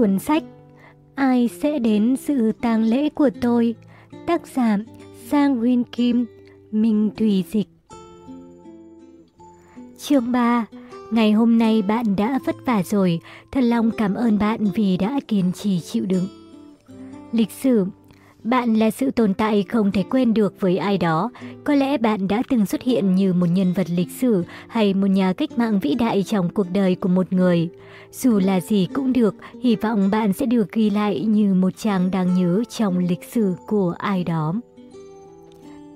Cuốn sách Ai sẽ đến sự tang lễ của tôi? Tác giả Sang Win Kim Minh Thùy Dịch Chương 3 Ngày hôm nay bạn đã vất vả rồi, thật lòng cảm ơn bạn vì đã kiên trì chịu đựng. Lịch sử bạn là sự tồn tại không thể quên được với ai đó. Có lẽ bạn đã từng xuất hiện như một nhân vật lịch sử hay một nhà cách mạng vĩ đại trong cuộc đời của một người. Dù là gì cũng được, hy vọng bạn sẽ được ghi lại như một trang đáng nhớ trong lịch sử của ai đó.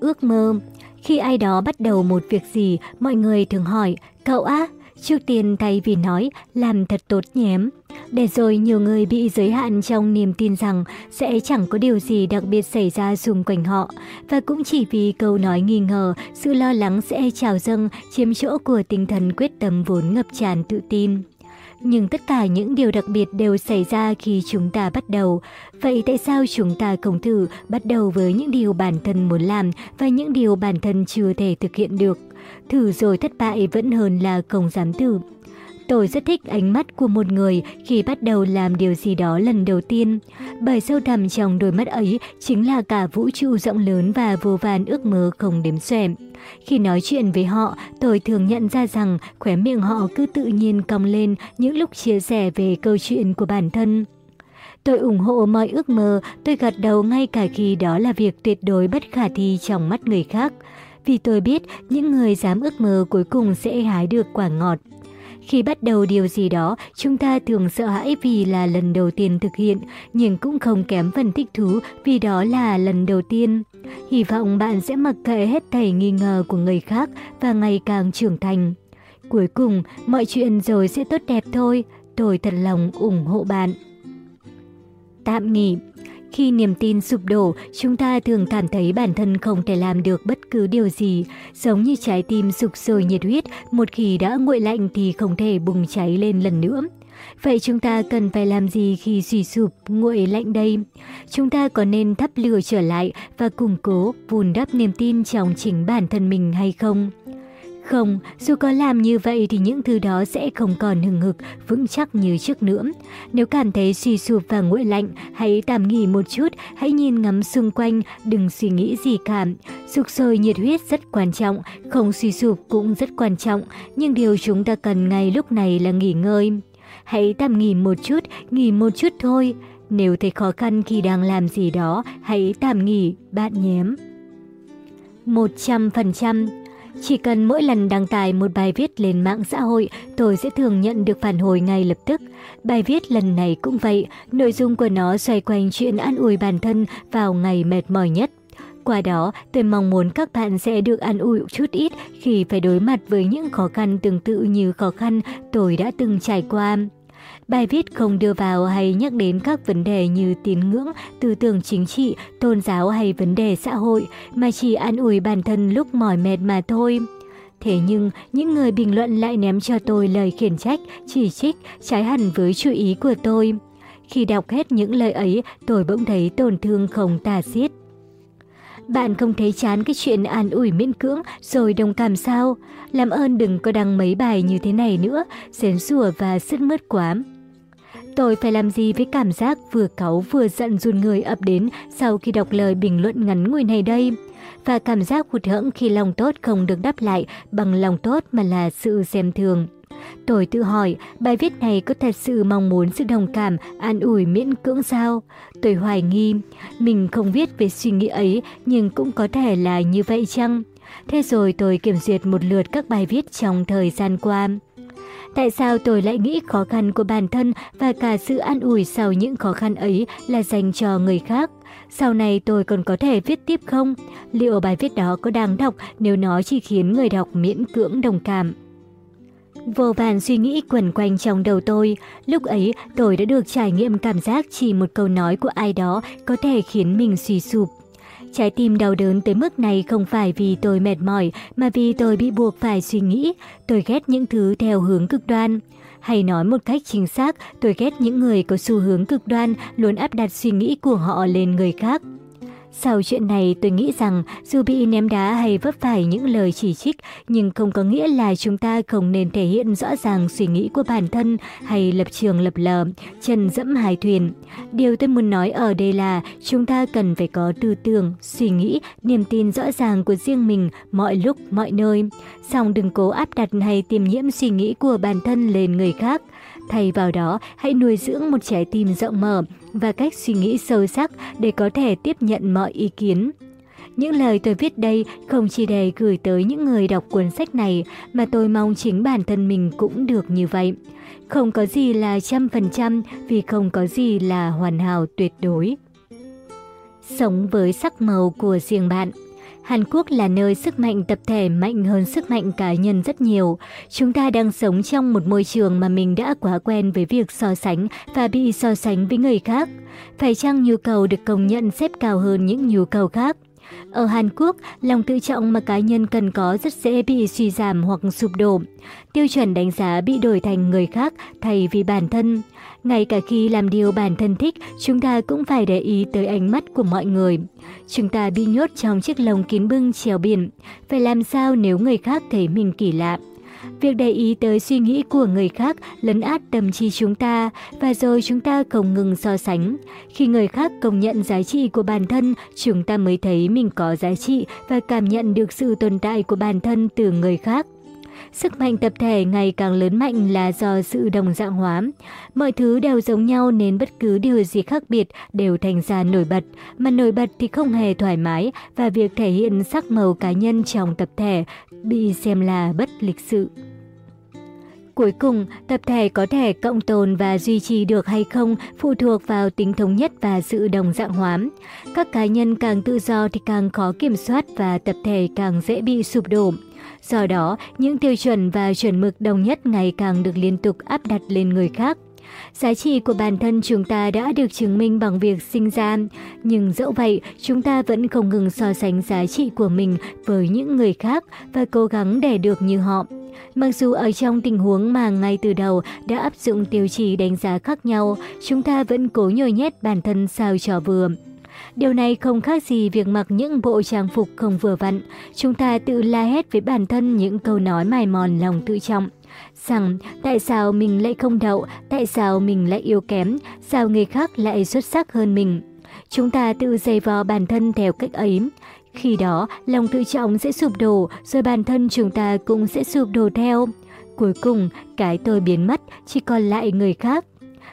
Ước mơ Khi ai đó bắt đầu một việc gì, mọi người thường hỏi, cậu á, trước tiên thay vì nói, làm thật tốt nhém. Để rồi nhiều người bị giới hạn trong niềm tin rằng sẽ chẳng có điều gì đặc biệt xảy ra xung quanh họ. Và cũng chỉ vì câu nói nghi ngờ, sự lo lắng sẽ trào dâng, chiếm chỗ của tinh thần quyết tâm vốn ngập tràn tự tin. Nhưng tất cả những điều đặc biệt đều xảy ra khi chúng ta bắt đầu. Vậy tại sao chúng ta không thử bắt đầu với những điều bản thân muốn làm và những điều bản thân chưa thể thực hiện được? Thử rồi thất bại vẫn hơn là không dám thử. Tôi rất thích ánh mắt của một người khi bắt đầu làm điều gì đó lần đầu tiên. Bởi sâu thẳm trong đôi mắt ấy chính là cả vũ trụ rộng lớn và vô vàn ước mơ không đếm xuể. Khi nói chuyện với họ, tôi thường nhận ra rằng khóe miệng họ cứ tự nhiên cong lên những lúc chia sẻ về câu chuyện của bản thân. Tôi ủng hộ mọi ước mơ, tôi gật đầu ngay cả khi đó là việc tuyệt đối bất khả thi trong mắt người khác. Vì tôi biết những người dám ước mơ cuối cùng sẽ hái được quả ngọt. Khi bắt đầu điều gì đó, chúng ta thường sợ hãi vì là lần đầu tiên thực hiện, nhưng cũng không kém phần thích thú vì đó là lần đầu tiên. Hy vọng bạn sẽ mặc kệ hết thảy nghi ngờ của người khác và ngày càng trưởng thành. Cuối cùng, mọi chuyện rồi sẽ tốt đẹp thôi. Tôi thật lòng ủng hộ bạn. Tạm nghỉ khi niềm tin sụp đổ, chúng ta thường cảm thấy bản thân không thể làm được bất cứ điều gì. Giống như trái tim sụp sôi nhiệt huyết, một khi đã nguội lạnh thì không thể bùng cháy lên lần nữa. Vậy chúng ta cần phải làm gì khi suy sụp, nguội lạnh đây? Chúng ta có nên thắp lửa trở lại và củng cố, vùn đắp niềm tin trong chính bản thân mình hay không? Không, dù có làm như vậy thì những thứ đó sẽ không còn hừng hực, vững chắc như trước nữa. Nếu cảm thấy suy sụp và nguội lạnh, hãy tạm nghỉ một chút, hãy nhìn ngắm xung quanh, đừng suy nghĩ gì cả. Sục sôi nhiệt huyết rất quan trọng, không suy sụp cũng rất quan trọng, nhưng điều chúng ta cần ngay lúc này là nghỉ ngơi. Hãy tạm nghỉ một chút, nghỉ một chút thôi. Nếu thấy khó khăn khi đang làm gì đó, hãy tạm nghỉ, bạn nhém. 100% chỉ cần mỗi lần đăng tải một bài viết lên mạng xã hội, tôi sẽ thường nhận được phản hồi ngay lập tức. Bài viết lần này cũng vậy, nội dung của nó xoay quanh chuyện an ủi bản thân vào ngày mệt mỏi nhất. Qua đó, tôi mong muốn các bạn sẽ được an ủi chút ít khi phải đối mặt với những khó khăn tương tự như khó khăn tôi đã từng trải qua. Bài viết không đưa vào hay nhắc đến các vấn đề như tín ngưỡng, tư tưởng chính trị, tôn giáo hay vấn đề xã hội, mà chỉ an ủi bản thân lúc mỏi mệt mà thôi. Thế nhưng, những người bình luận lại ném cho tôi lời khiển trách, chỉ trích, trái hẳn với chú ý của tôi. Khi đọc hết những lời ấy, tôi bỗng thấy tổn thương không tả xiết. Bạn không thấy chán cái chuyện an ủi miễn cưỡng rồi đồng cảm sao? Làm ơn đừng có đăng mấy bài như thế này nữa, xén sủa và sứt mướt quá. Tôi phải làm gì với cảm giác vừa cáu vừa giận run người ập đến sau khi đọc lời bình luận ngắn ngủi này đây? Và cảm giác hụt hẫng khi lòng tốt không được đáp lại bằng lòng tốt mà là sự xem thường. Tôi tự hỏi, bài viết này có thật sự mong muốn sự đồng cảm, an ủi miễn cưỡng sao? Tôi hoài nghi, mình không viết về suy nghĩ ấy, nhưng cũng có thể là như vậy chăng? Thế rồi tôi kiểm duyệt một lượt các bài viết trong thời gian qua. Tại sao tôi lại nghĩ khó khăn của bản thân và cả sự an ủi sau những khó khăn ấy là dành cho người khác? Sau này tôi còn có thể viết tiếp không? Liệu bài viết đó có đáng đọc nếu nó chỉ khiến người đọc miễn cưỡng đồng cảm? Vô vàn suy nghĩ quẩn quanh trong đầu tôi. Lúc ấy, tôi đã được trải nghiệm cảm giác chỉ một câu nói của ai đó có thể khiến mình suy sụp. Trái tim đau đớn tới mức này không phải vì tôi mệt mỏi, mà vì tôi bị buộc phải suy nghĩ. Tôi ghét những thứ theo hướng cực đoan. Hay nói một cách chính xác, tôi ghét những người có xu hướng cực đoan luôn áp đặt suy nghĩ của họ lên người khác. Sau chuyện này tôi nghĩ rằng dù bị ném đá hay vấp phải những lời chỉ trích, nhưng không có nghĩa là chúng ta không nên thể hiện rõ ràng suy nghĩ của bản thân hay lập trường lập lờ, chân dẫm hai thuyền. Điều tôi muốn nói ở đây là chúng ta cần phải có tư tưởng, suy nghĩ, niềm tin rõ ràng của riêng mình mọi lúc, mọi nơi. Xong đừng cố áp đặt hay tiêm nhiễm suy nghĩ của bản thân lên người khác. Thay vào đó, hãy nuôi dưỡng một trái tim rộng mở và cách suy nghĩ sâu sắc để có thể tiếp nhận mọi ý kiến. Những lời tôi viết đây không chỉ để gửi tới những người đọc cuốn sách này, mà tôi mong chính bản thân mình cũng được như vậy. Không có gì là trăm phần trăm vì không có gì là hoàn hảo tuyệt đối. Sống với sắc màu của riêng bạn Hàn Quốc là nơi sức mạnh tập thể mạnh hơn sức mạnh cá nhân rất nhiều. Chúng ta đang sống trong một môi trường mà mình đã quá quen với việc so sánh và bị so sánh với người khác. Phải chăng nhu cầu được công nhận xếp cao hơn những nhu cầu khác? Ở Hàn Quốc, lòng tự trọng mà cá nhân cần có rất dễ bị suy giảm hoặc sụp đổ. Tiêu chuẩn đánh giá bị đổi thành người khác thay vì bản thân. Ngay cả khi làm điều bản thân thích, chúng ta cũng phải để ý tới ánh mắt của mọi người. Chúng ta bị nhốt trong chiếc lồng kín bưng trèo biển. Phải làm sao nếu người khác thấy mình kỳ lạ? Việc để ý tới suy nghĩ của người khác lấn át tâm trí chúng ta và rồi chúng ta không ngừng so sánh. Khi người khác công nhận giá trị của bản thân, chúng ta mới thấy mình có giá trị và cảm nhận được sự tồn tại của bản thân từ người khác. Sức mạnh tập thể ngày càng lớn mạnh là do sự đồng dạng hóa. Mọi thứ đều giống nhau nên bất cứ điều gì khác biệt đều thành ra nổi bật, mà nổi bật thì không hề thoải mái và việc thể hiện sắc màu cá nhân trong tập thể bị xem là bất lịch sự. Cuối cùng, tập thể có thể cộng tồn và duy trì được hay không phụ thuộc vào tính thống nhất và sự đồng dạng hóa. Các cá nhân càng tự do thì càng khó kiểm soát và tập thể càng dễ bị sụp đổ. Do đó, những tiêu chuẩn và chuẩn mực đồng nhất ngày càng được liên tục áp đặt lên người khác. Giá trị của bản thân chúng ta đã được chứng minh bằng việc sinh ra, nhưng dẫu vậy, chúng ta vẫn không ngừng so sánh giá trị của mình với những người khác và cố gắng để được như họ. Mặc dù ở trong tình huống mà ngay từ đầu đã áp dụng tiêu chí đánh giá khác nhau, chúng ta vẫn cố nhồi nhét bản thân sao cho vừa. Điều này không khác gì việc mặc những bộ trang phục không vừa vặn. Chúng ta tự la hét với bản thân những câu nói mài mòn lòng tự trọng. Rằng tại sao mình lại không đậu, tại sao mình lại yếu kém, sao người khác lại xuất sắc hơn mình. Chúng ta tự dày vò bản thân theo cách ấy. Khi đó, lòng tự trọng sẽ sụp đổ, rồi bản thân chúng ta cũng sẽ sụp đổ theo. Cuối cùng, cái tôi biến mất, chỉ còn lại người khác.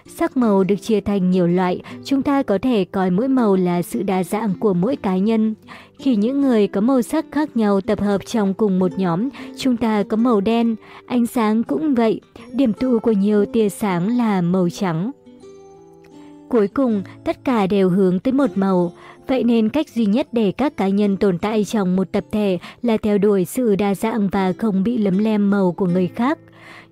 Sắc màu được chia thành nhiều loại, chúng ta có thể coi mỗi màu là sự đa dạng của mỗi cá nhân. Khi những người có màu sắc khác nhau tập hợp trong cùng một nhóm, chúng ta có màu đen, ánh sáng cũng vậy, điểm tụ của nhiều tia sáng là màu trắng. Cuối cùng, tất cả đều hướng tới một màu. Vậy nên cách duy nhất để các cá nhân tồn tại trong một tập thể là theo đuổi sự đa dạng và không bị lấm lem màu của người khác.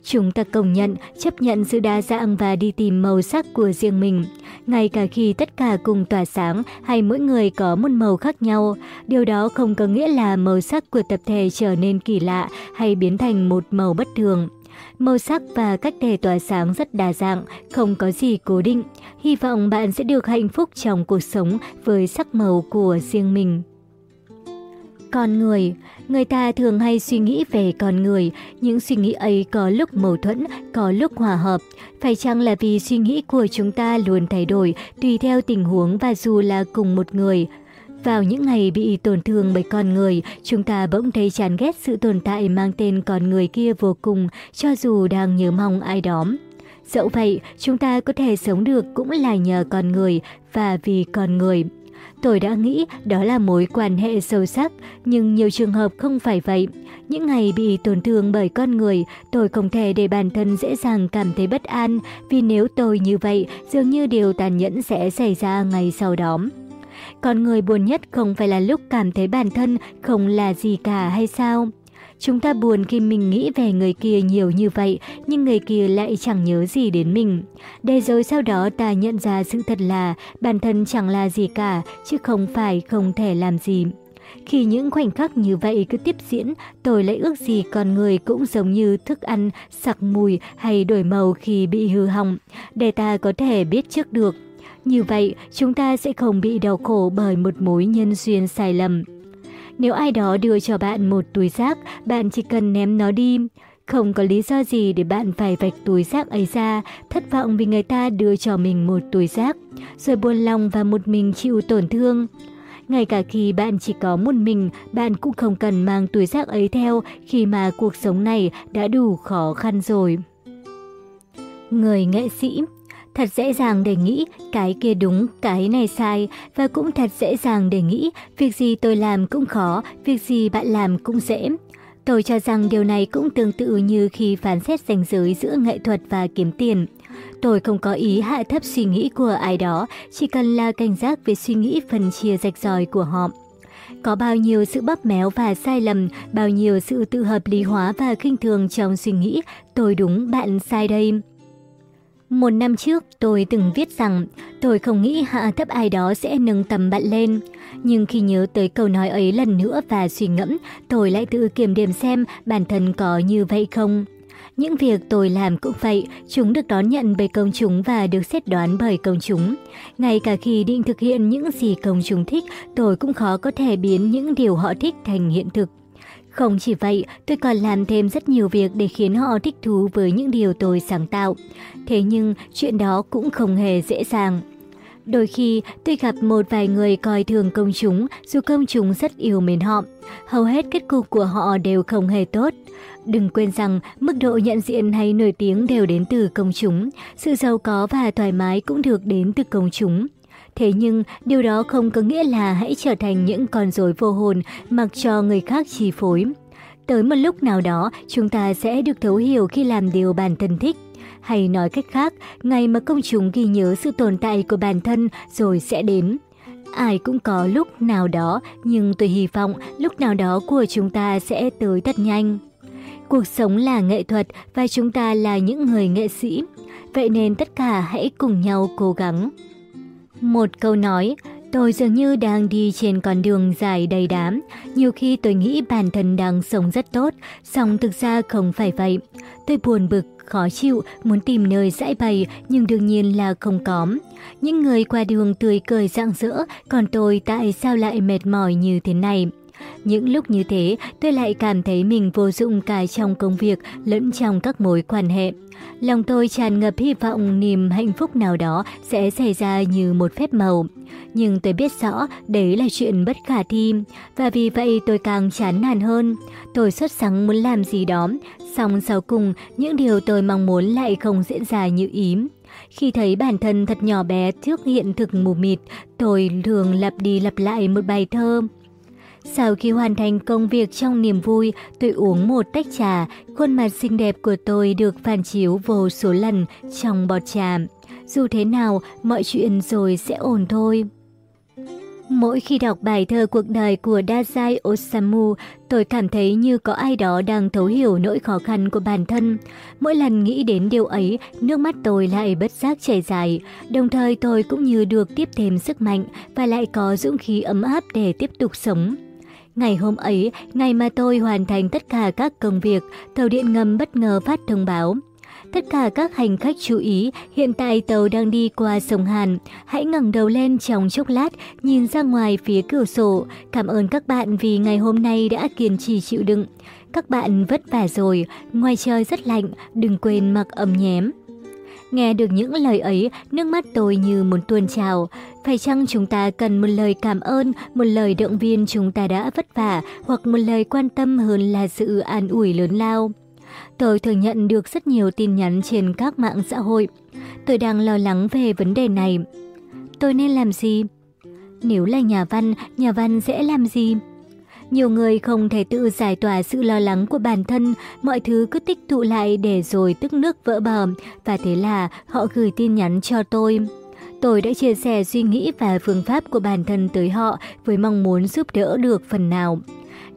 Chúng ta công nhận, chấp nhận sự đa dạng và đi tìm màu sắc của riêng mình. Ngay cả khi tất cả cùng tỏa sáng hay mỗi người có một màu khác nhau, điều đó không có nghĩa là màu sắc của tập thể trở nên kỳ lạ hay biến thành một màu bất thường. Màu sắc và cách để tỏa sáng rất đa dạng, không có gì cố định. Hy vọng bạn sẽ được hạnh phúc trong cuộc sống với sắc màu của riêng mình. Con người Người ta thường hay suy nghĩ về con người, những suy nghĩ ấy có lúc mâu thuẫn, có lúc hòa hợp. Phải chăng là vì suy nghĩ của chúng ta luôn thay đổi tùy theo tình huống và dù là cùng một người? Vào những ngày bị tổn thương bởi con người, chúng ta bỗng thấy chán ghét sự tồn tại mang tên con người kia vô cùng, cho dù đang nhớ mong ai đó. Dẫu vậy, chúng ta có thể sống được cũng là nhờ con người và vì con người. Tôi đã nghĩ đó là mối quan hệ sâu sắc, nhưng nhiều trường hợp không phải vậy. Những ngày bị tổn thương bởi con người, tôi không thể để bản thân dễ dàng cảm thấy bất an, vì nếu tôi như vậy, dường như điều tàn nhẫn sẽ xảy ra ngày sau đó. Con người buồn nhất không phải là lúc cảm thấy bản thân không là gì cả hay sao? Chúng ta buồn khi mình nghĩ về người kia nhiều như vậy, nhưng người kia lại chẳng nhớ gì đến mình. Để rồi sau đó ta nhận ra sự thật là bản thân chẳng là gì cả, chứ không phải không thể làm gì. Khi những khoảnh khắc như vậy cứ tiếp diễn, tôi lại ước gì con người cũng giống như thức ăn, sặc mùi hay đổi màu khi bị hư hỏng, để ta có thể biết trước được. Như vậy, chúng ta sẽ không bị đau khổ bởi một mối nhân duyên sai lầm. Nếu ai đó đưa cho bạn một túi rác, bạn chỉ cần ném nó đi. Không có lý do gì để bạn phải vạch túi rác ấy ra, thất vọng vì người ta đưa cho mình một túi rác, rồi buồn lòng và một mình chịu tổn thương. Ngay cả khi bạn chỉ có một mình, bạn cũng không cần mang túi rác ấy theo khi mà cuộc sống này đã đủ khó khăn rồi. Người nghệ sĩ Thật dễ dàng để nghĩ cái kia đúng, cái này sai và cũng thật dễ dàng để nghĩ việc gì tôi làm cũng khó, việc gì bạn làm cũng dễ. Tôi cho rằng điều này cũng tương tự như khi phán xét ranh giới giữa nghệ thuật và kiếm tiền. Tôi không có ý hạ thấp suy nghĩ của ai đó, chỉ cần là cảnh giác về suy nghĩ phần chia rạch ròi của họ. Có bao nhiêu sự bóp méo và sai lầm, bao nhiêu sự tự hợp lý hóa và khinh thường trong suy nghĩ, tôi đúng bạn sai đây. Một năm trước, tôi từng viết rằng tôi không nghĩ hạ thấp ai đó sẽ nâng tầm bạn lên. Nhưng khi nhớ tới câu nói ấy lần nữa và suy ngẫm, tôi lại tự kiểm điểm xem bản thân có như vậy không. Những việc tôi làm cũng vậy, chúng được đón nhận bởi công chúng và được xét đoán bởi công chúng. Ngay cả khi định thực hiện những gì công chúng thích, tôi cũng khó có thể biến những điều họ thích thành hiện thực. Không chỉ vậy, tôi còn làm thêm rất nhiều việc để khiến họ thích thú với những điều tôi sáng tạo. Thế nhưng, chuyện đó cũng không hề dễ dàng. Đôi khi, tôi gặp một vài người coi thường công chúng dù công chúng rất yêu mến họ. Hầu hết kết cục của họ đều không hề tốt. Đừng quên rằng mức độ nhận diện hay nổi tiếng đều đến từ công chúng. Sự giàu có và thoải mái cũng được đến từ công chúng. Thế nhưng, điều đó không có nghĩa là hãy trở thành những con rối vô hồn mặc cho người khác chi phối. Tới một lúc nào đó, chúng ta sẽ được thấu hiểu khi làm điều bản thân thích. Hay nói cách khác, ngày mà công chúng ghi nhớ sự tồn tại của bản thân rồi sẽ đến. Ai cũng có lúc nào đó, nhưng tôi hy vọng lúc nào đó của chúng ta sẽ tới thật nhanh. Cuộc sống là nghệ thuật và chúng ta là những người nghệ sĩ. Vậy nên tất cả hãy cùng nhau cố gắng. Một câu nói, tôi dường như đang đi trên con đường dài đầy đám. Nhiều khi tôi nghĩ bản thân đang sống rất tốt, song thực ra không phải vậy. Tôi buồn bực, khó chịu, muốn tìm nơi giải bày nhưng đương nhiên là không có. Những người qua đường tươi cười rạng rỡ, còn tôi tại sao lại mệt mỏi như thế này? Những lúc như thế, tôi lại cảm thấy mình vô dụng cả trong công việc lẫn trong các mối quan hệ. Lòng tôi tràn ngập hy vọng niềm hạnh phúc nào đó sẽ xảy ra như một phép màu. Nhưng tôi biết rõ đấy là chuyện bất khả thi, và vì vậy tôi càng chán nản hơn. Tôi xuất sắng muốn làm gì đó, song sau cùng những điều tôi mong muốn lại không diễn ra như ý. Khi thấy bản thân thật nhỏ bé trước hiện thực mù mịt, tôi thường lặp đi lặp lại một bài thơ. Sau khi hoàn thành công việc trong niềm vui, tôi uống một tách trà, khuôn mặt xinh đẹp của tôi được phản chiếu vô số lần trong bọt trà. Dù thế nào, mọi chuyện rồi sẽ ổn thôi. Mỗi khi đọc bài thơ cuộc đời của Dazai Osamu, tôi cảm thấy như có ai đó đang thấu hiểu nỗi khó khăn của bản thân. Mỗi lần nghĩ đến điều ấy, nước mắt tôi lại bất giác chảy dài. Đồng thời tôi cũng như được tiếp thêm sức mạnh và lại có dũng khí ấm áp để tiếp tục sống. Ngày hôm ấy, ngày mà tôi hoàn thành tất cả các công việc, tàu điện ngầm bất ngờ phát thông báo. Tất cả các hành khách chú ý, hiện tại tàu đang đi qua sông Hàn. Hãy ngẩng đầu lên trong chốc lát, nhìn ra ngoài phía cửa sổ. Cảm ơn các bạn vì ngày hôm nay đã kiên trì chịu đựng. Các bạn vất vả rồi, ngoài trời rất lạnh, đừng quên mặc ấm nhém. Nghe được những lời ấy, nước mắt tôi như muốn tuôn trào. Phải chăng chúng ta cần một lời cảm ơn, một lời động viên chúng ta đã vất vả, hoặc một lời quan tâm hơn là sự an ủi lớn lao? Tôi thường nhận được rất nhiều tin nhắn trên các mạng xã hội. Tôi đang lo lắng về vấn đề này. Tôi nên làm gì? Nếu là nhà văn, nhà văn sẽ làm gì? Nhiều người không thể tự giải tỏa sự lo lắng của bản thân, mọi thứ cứ tích tụ lại để rồi tức nước vỡ bờ, và thế là họ gửi tin nhắn cho tôi. Tôi đã chia sẻ suy nghĩ và phương pháp của bản thân tới họ với mong muốn giúp đỡ được phần nào.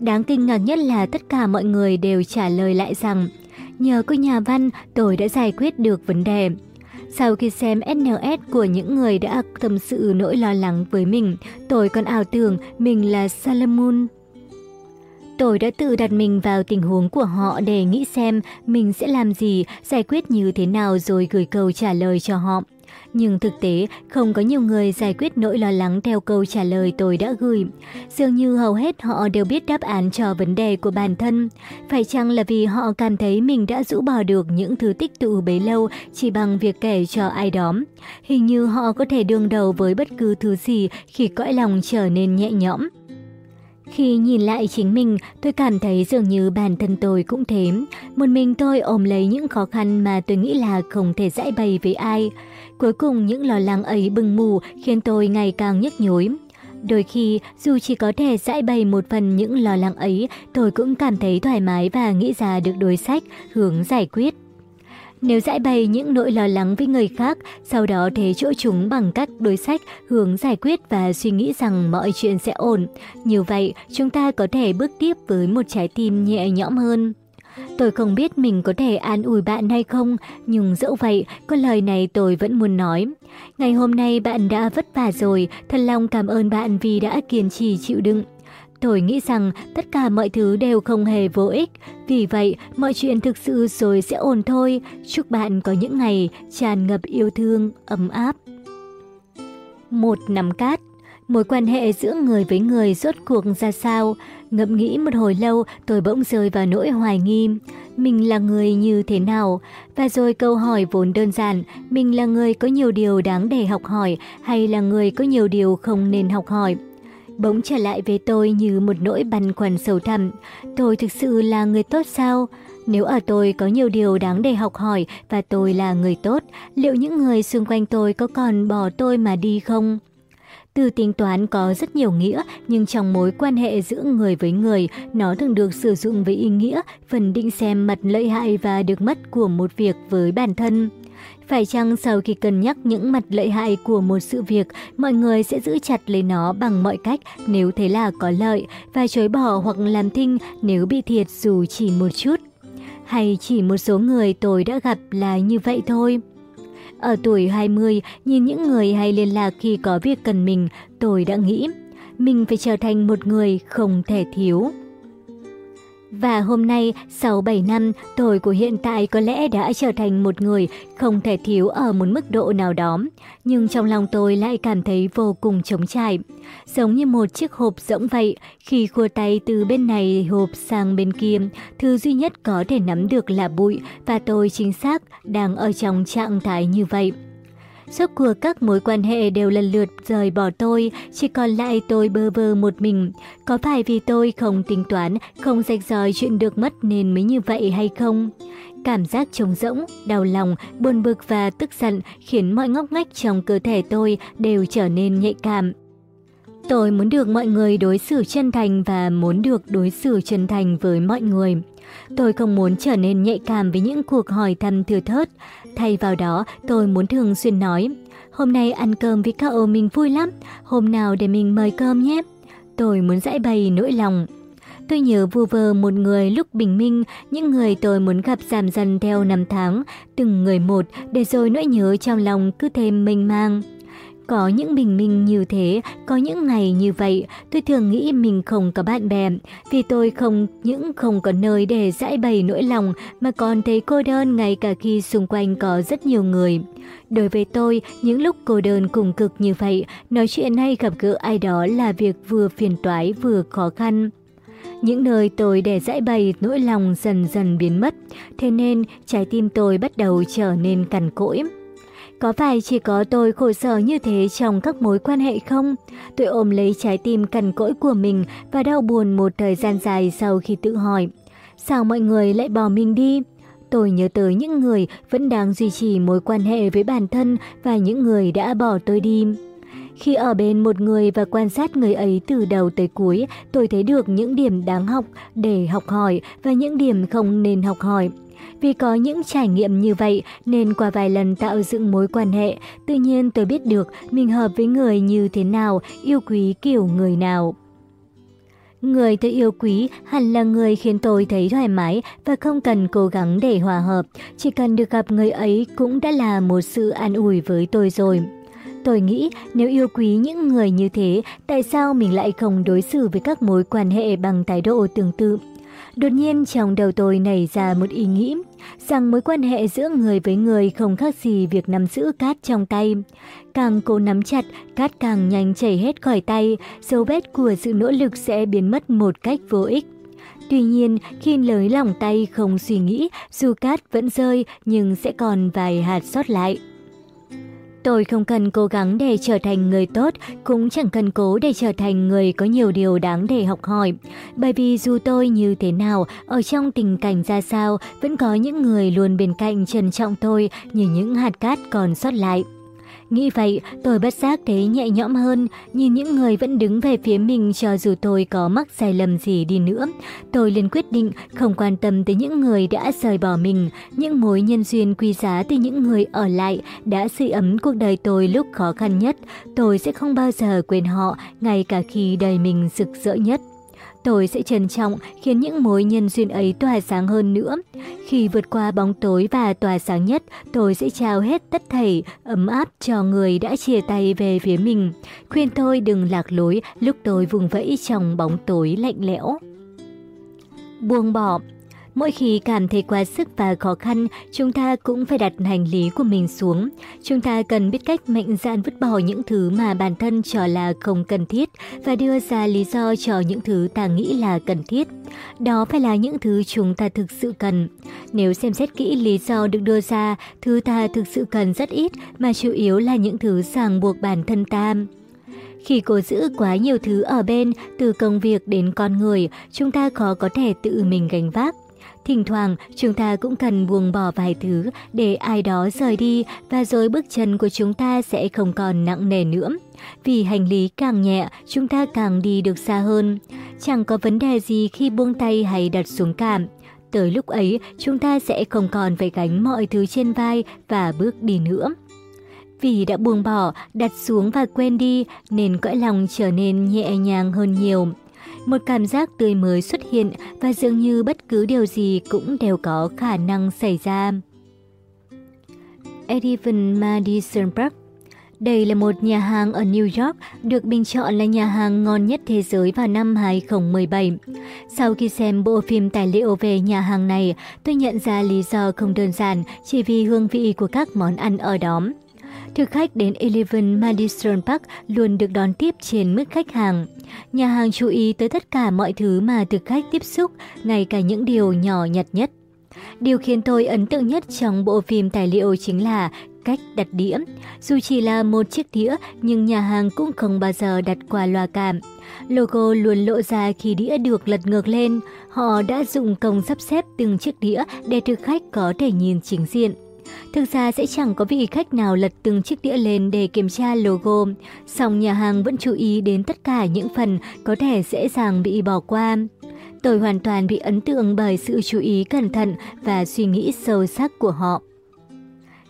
Đáng kinh ngạc nhất là tất cả mọi người đều trả lời lại rằng nhờ cô nhà văn tôi đã giải quyết được vấn đề. Sau khi xem SNS của những người đã tâm sự nỗi lo lắng với mình, tôi còn ảo tưởng mình là Salomon Tôi đã tự đặt mình vào tình huống của họ để nghĩ xem mình sẽ làm gì, giải quyết như thế nào rồi gửi câu trả lời cho họ. Nhưng thực tế, không có nhiều người giải quyết nỗi lo lắng theo câu trả lời tôi đã gửi. Dường như hầu hết họ đều biết đáp án cho vấn đề của bản thân. Phải chăng là vì họ cảm thấy mình đã rũ bỏ được những thứ tích tụ bấy lâu chỉ bằng việc kể cho ai đó. Hình như họ có thể đương đầu với bất cứ thứ gì khi cõi lòng trở nên nhẹ nhõm. Khi nhìn lại chính mình, tôi cảm thấy dường như bản thân tôi cũng thế. Một mình tôi ôm lấy những khó khăn mà tôi nghĩ là không thể giải bày với ai. Cuối cùng những lo lắng ấy bừng mù khiến tôi ngày càng nhức nhối. Đôi khi, dù chỉ có thể giải bày một phần những lo lắng ấy, tôi cũng cảm thấy thoải mái và nghĩ ra được đối sách, hướng giải quyết. Nếu giải bày những nỗi lo lắng với người khác, sau đó thế chỗ chúng bằng cách đối sách, hướng giải quyết và suy nghĩ rằng mọi chuyện sẽ ổn. Như vậy, chúng ta có thể bước tiếp với một trái tim nhẹ nhõm hơn. Tôi không biết mình có thể an ủi bạn hay không, nhưng dẫu vậy, có lời này tôi vẫn muốn nói. Ngày hôm nay bạn đã vất vả rồi, thật lòng cảm ơn bạn vì đã kiên trì chịu đựng. Tôi nghĩ rằng tất cả mọi thứ đều không hề vô ích, vì vậy mọi chuyện thực sự rồi sẽ ổn thôi. Chúc bạn có những ngày tràn ngập yêu thương, ấm áp. Một nắm cát Mối quan hệ giữa người với người rốt cuộc ra sao? Ngẫm nghĩ một hồi lâu, tôi bỗng rơi vào nỗi hoài nghi. Mình là người như thế nào? Và rồi câu hỏi vốn đơn giản, mình là người có nhiều điều đáng để học hỏi hay là người có nhiều điều không nên học hỏi? Bỗng trở lại với tôi như một nỗi băn khoăn sâu thẳm. Tôi thực sự là người tốt sao? Nếu ở tôi có nhiều điều đáng để học hỏi và tôi là người tốt, liệu những người xung quanh tôi có còn bỏ tôi mà đi không? Từ tính toán có rất nhiều nghĩa, nhưng trong mối quan hệ giữa người với người, nó thường được sử dụng với ý nghĩa phần định xem mặt lợi hại và được mất của một việc với bản thân. Phải chăng sau khi cân nhắc những mặt lợi hại của một sự việc, mọi người sẽ giữ chặt lấy nó bằng mọi cách nếu thấy là có lợi và chối bỏ hoặc làm thinh nếu bị thiệt dù chỉ một chút? Hay chỉ một số người tôi đã gặp là như vậy thôi? Ở tuổi 20, nhìn những người hay liên lạc khi có việc cần mình, tôi đã nghĩ mình phải trở thành một người không thể thiếu. Và hôm nay, sau 7 năm, tôi của hiện tại có lẽ đã trở thành một người không thể thiếu ở một mức độ nào đó, nhưng trong lòng tôi lại cảm thấy vô cùng trống trải. Giống như một chiếc hộp rỗng vậy, khi khua tay từ bên này hộp sang bên kia, thứ duy nhất có thể nắm được là bụi và tôi chính xác đang ở trong trạng thái như vậy. Suốt cuộc các mối quan hệ đều lần lượt rời bỏ tôi, chỉ còn lại tôi bơ vơ một mình. Có phải vì tôi không tính toán, không rạch ròi chuyện được mất nên mới như vậy hay không? Cảm giác trống rỗng, đau lòng, buồn bực và tức giận khiến mọi ngóc ngách trong cơ thể tôi đều trở nên nhạy cảm. Tôi muốn được mọi người đối xử chân thành và muốn được đối xử chân thành với mọi người. Tôi không muốn trở nên nhạy cảm với những cuộc hỏi thăm thừa thớt. Thay vào đó, tôi muốn thường xuyên nói, hôm nay ăn cơm với cậu mình vui lắm, hôm nào để mình mời cơm nhé. Tôi muốn giải bày nỗi lòng. Tôi nhớ vu vơ một người lúc bình minh, những người tôi muốn gặp giảm dần theo năm tháng, từng người một, để rồi nỗi nhớ trong lòng cứ thêm mênh mang. Có những bình minh như thế, có những ngày như vậy, tôi thường nghĩ mình không có bạn bè, vì tôi không những không có nơi để giải bày nỗi lòng mà còn thấy cô đơn ngay cả khi xung quanh có rất nhiều người. Đối với tôi, những lúc cô đơn cùng cực như vậy, nói chuyện hay gặp gỡ ai đó là việc vừa phiền toái vừa khó khăn. Những nơi tôi để giải bày nỗi lòng dần dần biến mất, thế nên trái tim tôi bắt đầu trở nên cằn cỗi. Có phải chỉ có tôi khổ sở như thế trong các mối quan hệ không? Tôi ôm lấy trái tim cằn cỗi của mình và đau buồn một thời gian dài sau khi tự hỏi. Sao mọi người lại bỏ mình đi? Tôi nhớ tới những người vẫn đang duy trì mối quan hệ với bản thân và những người đã bỏ tôi đi. Khi ở bên một người và quan sát người ấy từ đầu tới cuối, tôi thấy được những điểm đáng học để học hỏi và những điểm không nên học hỏi. Vì có những trải nghiệm như vậy nên qua vài lần tạo dựng mối quan hệ, tự nhiên tôi biết được mình hợp với người như thế nào, yêu quý kiểu người nào. Người tôi yêu quý hẳn là người khiến tôi thấy thoải mái và không cần cố gắng để hòa hợp. Chỉ cần được gặp người ấy cũng đã là một sự an ủi với tôi rồi. Tôi nghĩ nếu yêu quý những người như thế, tại sao mình lại không đối xử với các mối quan hệ bằng thái độ tương tự? Đột nhiên trong đầu tôi nảy ra một ý nghĩ, rằng mối quan hệ giữa người với người không khác gì việc nắm giữ cát trong tay. Càng cố nắm chặt, cát càng nhanh chảy hết khỏi tay, dấu vết của sự nỗ lực sẽ biến mất một cách vô ích. Tuy nhiên, khi lới lòng tay không suy nghĩ, dù cát vẫn rơi nhưng sẽ còn vài hạt sót lại. Tôi không cần cố gắng để trở thành người tốt, cũng chẳng cần cố để trở thành người có nhiều điều đáng để học hỏi. Bởi vì dù tôi như thế nào, ở trong tình cảnh ra sao, vẫn có những người luôn bên cạnh trân trọng tôi như những hạt cát còn sót lại. Nghĩ vậy, tôi bất giác thấy nhẹ nhõm hơn, nhìn những người vẫn đứng về phía mình cho dù tôi có mắc sai lầm gì đi nữa. Tôi liền quyết định không quan tâm tới những người đã rời bỏ mình, những mối nhân duyên quý giá từ những người ở lại đã sưởi ấm cuộc đời tôi lúc khó khăn nhất. Tôi sẽ không bao giờ quên họ, ngay cả khi đời mình rực rỡ nhất. Tôi sẽ trân trọng khiến những mối nhân duyên ấy tỏa sáng hơn nữa. Khi vượt qua bóng tối và tỏa sáng nhất, tôi sẽ trao hết tất thảy ấm áp cho người đã chia tay về phía mình. Khuyên tôi đừng lạc lối lúc tôi vùng vẫy trong bóng tối lạnh lẽo. Buông bỏ Mỗi khi cảm thấy quá sức và khó khăn, chúng ta cũng phải đặt hành lý của mình xuống. Chúng ta cần biết cách mạnh dạn vứt bỏ những thứ mà bản thân cho là không cần thiết và đưa ra lý do cho những thứ ta nghĩ là cần thiết. Đó phải là những thứ chúng ta thực sự cần. Nếu xem xét kỹ lý do được đưa ra, thứ ta thực sự cần rất ít mà chủ yếu là những thứ ràng buộc bản thân ta. Khi cố giữ quá nhiều thứ ở bên, từ công việc đến con người, chúng ta khó có thể tự mình gánh vác. Thỉnh thoảng, chúng ta cũng cần buông bỏ vài thứ để ai đó rời đi và rồi bước chân của chúng ta sẽ không còn nặng nề nữa. Vì hành lý càng nhẹ, chúng ta càng đi được xa hơn. Chẳng có vấn đề gì khi buông tay hay đặt xuống cảm. Tới lúc ấy, chúng ta sẽ không còn phải gánh mọi thứ trên vai và bước đi nữa. Vì đã buông bỏ, đặt xuống và quên đi, nên cõi lòng trở nên nhẹ nhàng hơn nhiều một cảm giác tươi mới xuất hiện và dường như bất cứ điều gì cũng đều có khả năng xảy ra. Edivan Madison Park đây là một nhà hàng ở New York được bình chọn là nhà hàng ngon nhất thế giới vào năm 2017. Sau khi xem bộ phim tài liệu về nhà hàng này, tôi nhận ra lý do không đơn giản chỉ vì hương vị của các món ăn ở đó. Thực khách đến Eleven Madison Park luôn được đón tiếp trên mức khách hàng. Nhà hàng chú ý tới tất cả mọi thứ mà thực khách tiếp xúc, ngay cả những điều nhỏ nhặt nhất. Điều khiến tôi ấn tượng nhất trong bộ phim tài liệu chính là cách đặt đĩa. Dù chỉ là một chiếc đĩa, nhưng nhà hàng cũng không bao giờ đặt qua loa cảm. Logo luôn lộ ra khi đĩa được lật ngược lên. Họ đã dùng công sắp xếp từng chiếc đĩa để thực khách có thể nhìn chính diện. Thực ra sẽ chẳng có vị khách nào lật từng chiếc đĩa lên để kiểm tra logo, song nhà hàng vẫn chú ý đến tất cả những phần có thể dễ dàng bị bỏ qua. Tôi hoàn toàn bị ấn tượng bởi sự chú ý cẩn thận và suy nghĩ sâu sắc của họ.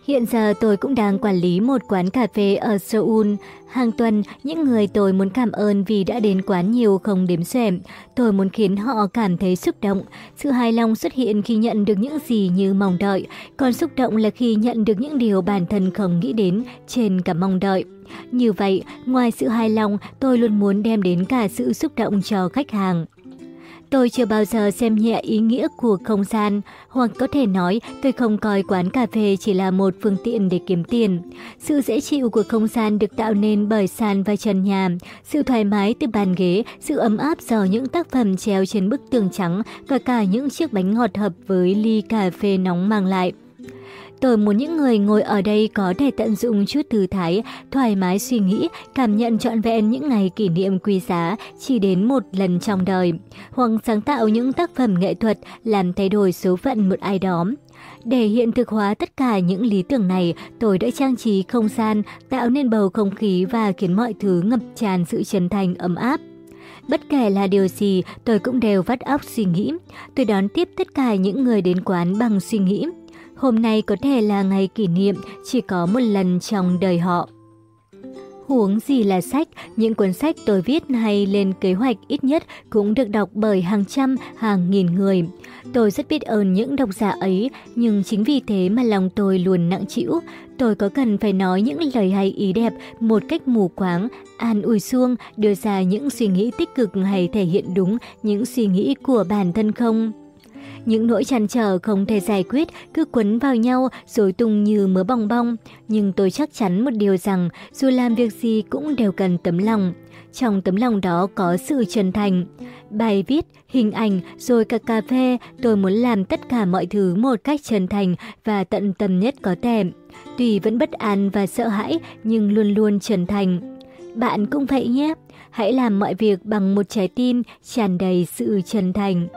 Hiện giờ tôi cũng đang quản lý một quán cà phê ở Seoul. Hàng tuần, những người tôi muốn cảm ơn vì đã đến quán nhiều không đếm xuể. Tôi muốn khiến họ cảm thấy xúc động. Sự hài lòng xuất hiện khi nhận được những gì như mong đợi, còn xúc động là khi nhận được những điều bản thân không nghĩ đến trên cả mong đợi. Như vậy, ngoài sự hài lòng, tôi luôn muốn đem đến cả sự xúc động cho khách hàng. Tôi chưa bao giờ xem nhẹ ý nghĩa của không gian, hoặc có thể nói tôi không coi quán cà phê chỉ là một phương tiện để kiếm tiền. Sự dễ chịu của không gian được tạo nên bởi sàn và trần nhà, sự thoải mái từ bàn ghế, sự ấm áp do những tác phẩm treo trên bức tường trắng và cả những chiếc bánh ngọt hợp với ly cà phê nóng mang lại. Tôi muốn những người ngồi ở đây có thể tận dụng chút thư thái, thoải mái suy nghĩ, cảm nhận trọn vẹn những ngày kỷ niệm quý giá chỉ đến một lần trong đời, hoặc sáng tạo những tác phẩm nghệ thuật làm thay đổi số phận một ai đó. Để hiện thực hóa tất cả những lý tưởng này, tôi đã trang trí không gian, tạo nên bầu không khí và khiến mọi thứ ngập tràn sự chân thành ấm áp. Bất kể là điều gì, tôi cũng đều vắt óc suy nghĩ. Tôi đón tiếp tất cả những người đến quán bằng suy nghĩ. Hôm nay có thể là ngày kỷ niệm chỉ có một lần trong đời họ. Huống gì là sách, những cuốn sách tôi viết hay lên kế hoạch ít nhất cũng được đọc bởi hàng trăm, hàng nghìn người. Tôi rất biết ơn những độc giả ấy, nhưng chính vì thế mà lòng tôi luôn nặng chịu. Tôi có cần phải nói những lời hay ý đẹp một cách mù quáng, an ủi xuông, đưa ra những suy nghĩ tích cực hay thể hiện đúng những suy nghĩ của bản thân không? Những nỗi chăn trở không thể giải quyết cứ quấn vào nhau rồi tung như mớ bong bong. Nhưng tôi chắc chắn một điều rằng dù làm việc gì cũng đều cần tấm lòng. Trong tấm lòng đó có sự chân thành. Bài viết, hình ảnh, rồi cả cà phê, tôi muốn làm tất cả mọi thứ một cách chân thành và tận tâm nhất có thể. Tuy vẫn bất an và sợ hãi, nhưng luôn luôn chân thành. Bạn cũng vậy nhé. Hãy làm mọi việc bằng một trái tim tràn đầy sự chân thành.